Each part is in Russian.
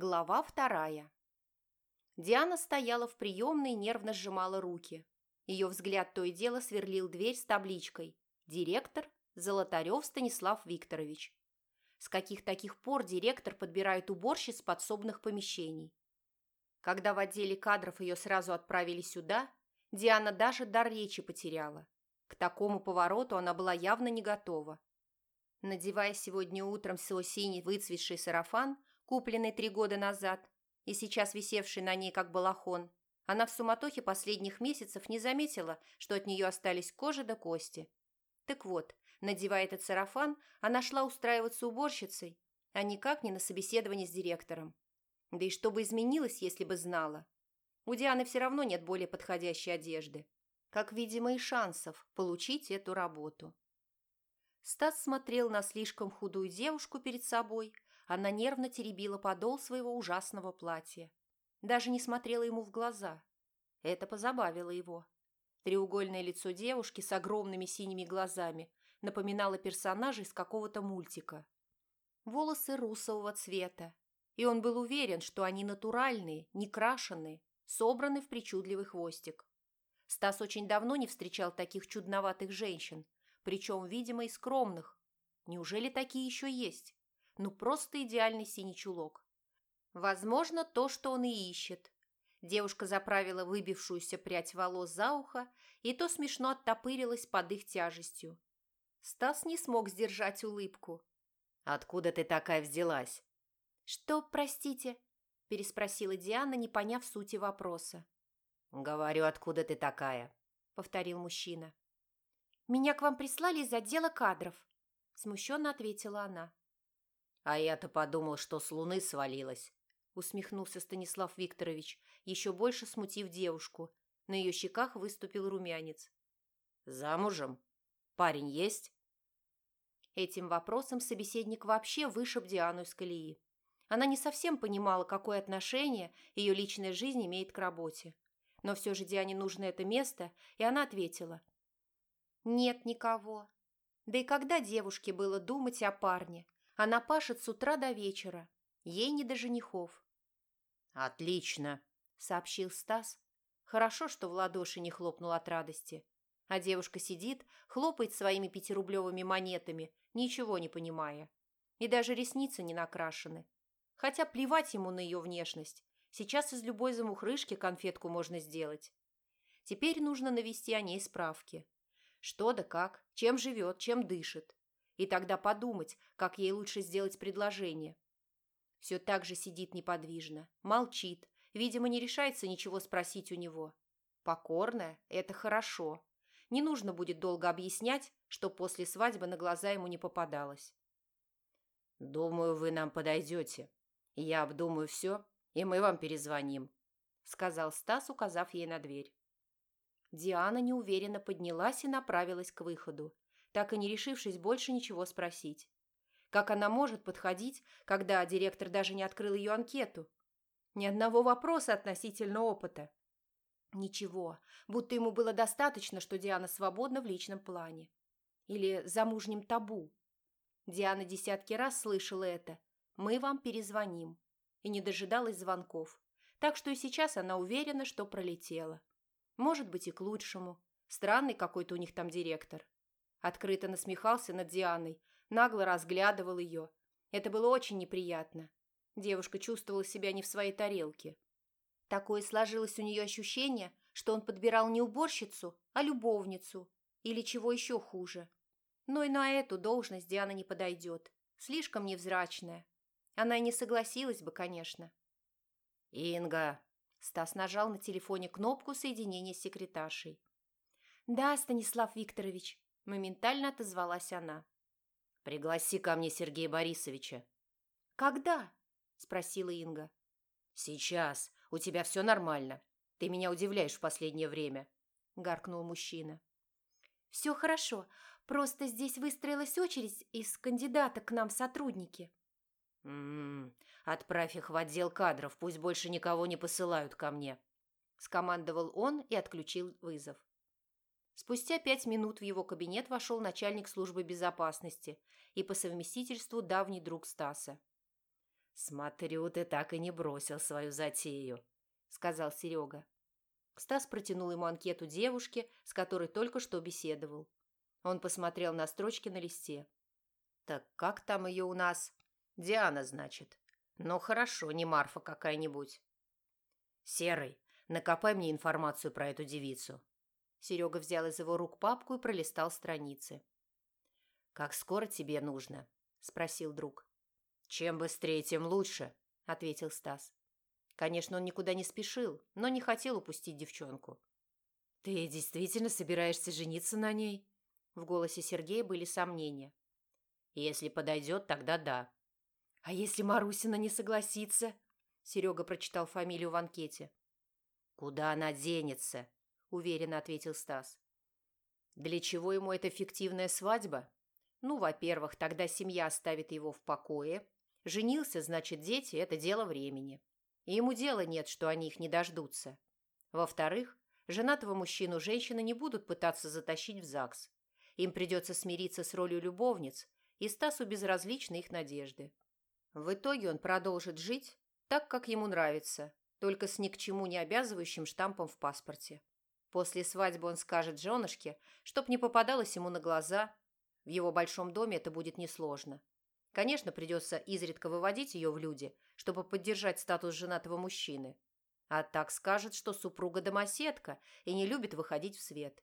Глава вторая. Диана стояла в приемной и нервно сжимала руки. Ее взгляд то и дело сверлил дверь с табличкой «Директор Золотарев Станислав Викторович». С каких таких пор директор подбирает уборщиц подсобных помещений? Когда в отделе кадров ее сразу отправили сюда, Диана даже дар речи потеряла. К такому повороту она была явно не готова. Надевая сегодня утром свой синий выцветший сарафан, купленный три года назад и сейчас висевший на ней как балахон, она в суматохе последних месяцев не заметила, что от нее остались кожа до кости. Так вот, надевая этот сарафан, она шла устраиваться уборщицей, а никак не на собеседование с директором. Да и что бы изменилось, если бы знала? У Дианы все равно нет более подходящей одежды. Как, видимо, и шансов получить эту работу. Стас смотрел на слишком худую девушку перед собой, она нервно теребила подол своего ужасного платья. Даже не смотрела ему в глаза. Это позабавило его. Треугольное лицо девушки с огромными синими глазами напоминало персонажа из какого-то мультика. Волосы русового цвета. И он был уверен, что они натуральные, не крашеные, собраны в причудливый хвостик. Стас очень давно не встречал таких чудноватых женщин, причем, видимо, и скромных. Неужели такие еще есть? Ну, просто идеальный синий чулок. Возможно, то, что он и ищет. Девушка заправила выбившуюся прядь волос за ухо, и то смешно оттопырилась под их тяжестью. Стас не смог сдержать улыбку. «Откуда ты такая взялась?» «Что, простите?» – переспросила Диана, не поняв сути вопроса. «Говорю, откуда ты такая?» – повторил мужчина. «Меня к вам прислали из отдела кадров», – смущенно ответила она. «А я-то подумал, что с луны свалилась», – усмехнулся Станислав Викторович, еще больше смутив девушку. На ее щеках выступил румянец. «Замужем? Парень есть?» Этим вопросом собеседник вообще вышиб Диану из колеи. Она не совсем понимала, какое отношение ее личная жизнь имеет к работе. Но все же Диане нужно это место, и она ответила. «Нет никого. Да и когда девушке было думать о парне, она пашет с утра до вечера. Ей не до женихов. «Отлично», — сообщил Стас. Хорошо, что в ладоши не хлопнул от радости. А девушка сидит, хлопает своими пятирублевыми монетами, ничего не понимая. И даже ресницы не накрашены. Хотя плевать ему на ее внешность. Сейчас из любой замухрышки конфетку можно сделать. Теперь нужно навести о ней справки. Что да как, чем живет, чем дышит и тогда подумать, как ей лучше сделать предложение. Все так же сидит неподвижно, молчит, видимо, не решается ничего спросить у него. Покорная – это хорошо. Не нужно будет долго объяснять, что после свадьбы на глаза ему не попадалось. «Думаю, вы нам подойдете. Я обдумаю все, и мы вам перезвоним», – сказал Стас, указав ей на дверь. Диана неуверенно поднялась и направилась к выходу, так и не решившись больше ничего спросить. Как она может подходить, когда директор даже не открыл ее анкету? Ни одного вопроса относительно опыта. Ничего, будто ему было достаточно, что Диана свободна в личном плане. Или замужнем табу. Диана десятки раз слышала это. «Мы вам перезвоним». И не дожидалась звонков. Так что и сейчас она уверена, что пролетела. Может быть и к лучшему. Странный какой-то у них там директор. Открыто насмехался над Дианой, нагло разглядывал ее. Это было очень неприятно. Девушка чувствовала себя не в своей тарелке. Такое сложилось у нее ощущение, что он подбирал не уборщицу, а любовницу. Или чего еще хуже. Но и на эту должность Диана не подойдет. Слишком невзрачная. Она и не согласилась бы, конечно. «Инга!» Стас нажал на телефоне кнопку соединения с секретаршей. «Да, Станислав Викторович», Моментально отозвалась она. «Пригласи ко мне Сергея Борисовича». «Когда?» – спросила Инга. «Сейчас. У тебя все нормально. Ты меня удивляешь в последнее время», – гаркнул мужчина. «Все хорошо. Просто здесь выстроилась очередь из кандидата к нам в сотрудники». «М-м, отправь их в отдел кадров, пусть больше никого не посылают ко мне», – скомандовал он и отключил вызов. Спустя пять минут в его кабинет вошел начальник службы безопасности и по совместительству давний друг Стаса. «Смотрю, ты так и не бросил свою затею», — сказал Серега. Стас протянул ему анкету девушки, с которой только что беседовал. Он посмотрел на строчки на листе. «Так как там ее у нас?» «Диана, значит. Ну, хорошо, не Марфа какая-нибудь». «Серый, накопай мне информацию про эту девицу». Серега взял из его рук папку и пролистал страницы. «Как скоро тебе нужно?» – спросил друг. «Чем быстрее, тем лучше», – ответил Стас. Конечно, он никуда не спешил, но не хотел упустить девчонку. «Ты действительно собираешься жениться на ней?» В голосе Сергея были сомнения. «Если подойдет, тогда да». «А если Марусина не согласится?» Серега прочитал фамилию в анкете. «Куда она денется?» – уверенно ответил Стас. «Для чего ему эта фиктивная свадьба?» «Ну, во-первых, тогда семья оставит его в покое. Женился, значит, дети – это дело времени и ему дела нет, что они их не дождутся. Во-вторых, женатого мужчину женщины не будут пытаться затащить в ЗАГС. Им придется смириться с ролью любовниц, и Стасу безразличны их надежды. В итоге он продолжит жить так, как ему нравится, только с ни к чему не обязывающим штампом в паспорте. После свадьбы он скажет женушке, чтоб не попадалось ему на глаза. В его большом доме это будет несложно. Конечно, придется изредка выводить ее в люди, чтобы поддержать статус женатого мужчины. А так скажет, что супруга домоседка и не любит выходить в свет.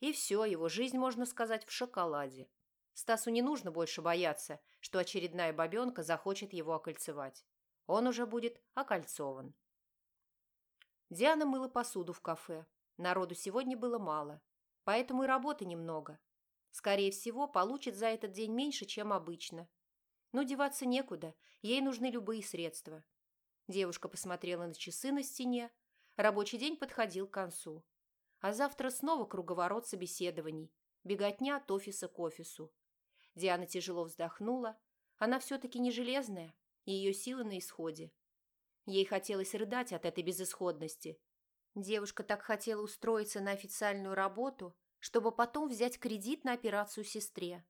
И все, его жизнь, можно сказать, в шоколаде. Стасу не нужно больше бояться, что очередная бабенка захочет его окольцевать. Он уже будет окольцован. Диана мыла посуду в кафе. Народу сегодня было мало, поэтому и работы немного. Скорее всего, получит за этот день меньше, чем обычно, но деваться некуда, ей нужны любые средства. Девушка посмотрела на часы на стене. Рабочий день подходил к концу. А завтра снова круговорот собеседований. Беготня от офиса к офису. Диана тяжело вздохнула. Она все-таки не железная, и ее силы на исходе. Ей хотелось рыдать от этой безысходности. Девушка так хотела устроиться на официальную работу, чтобы потом взять кредит на операцию сестре.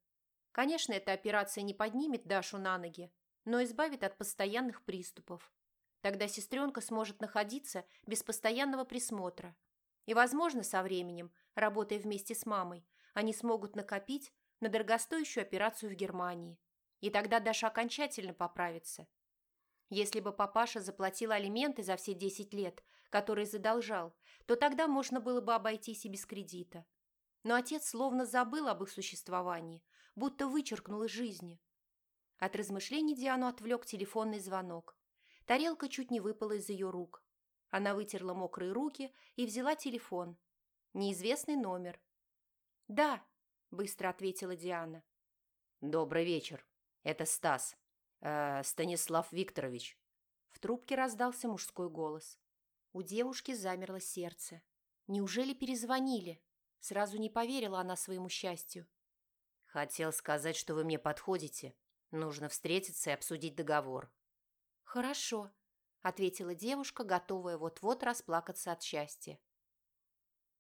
Конечно, эта операция не поднимет Дашу на ноги, но избавит от постоянных приступов. Тогда сестренка сможет находиться без постоянного присмотра. И, возможно, со временем, работая вместе с мамой, они смогут накопить на дорогостоящую операцию в Германии. И тогда Даша окончательно поправится. Если бы папаша заплатил алименты за все 10 лет, которые задолжал, то тогда можно было бы обойтись и без кредита. Но отец словно забыл об их существовании, будто вычеркнул из жизни. От размышлений Диану отвлек телефонный звонок. Тарелка чуть не выпала из ее рук. Она вытерла мокрые руки и взяла телефон. Неизвестный номер. «Да», – быстро ответила Диана. «Добрый вечер. Это Стас. Э, Станислав Викторович». В трубке раздался мужской голос. У девушки замерло сердце. Неужели перезвонили? Сразу не поверила она своему счастью. Хотел сказать, что вы мне подходите. Нужно встретиться и обсудить договор. Хорошо, ответила девушка, готовая вот-вот расплакаться от счастья.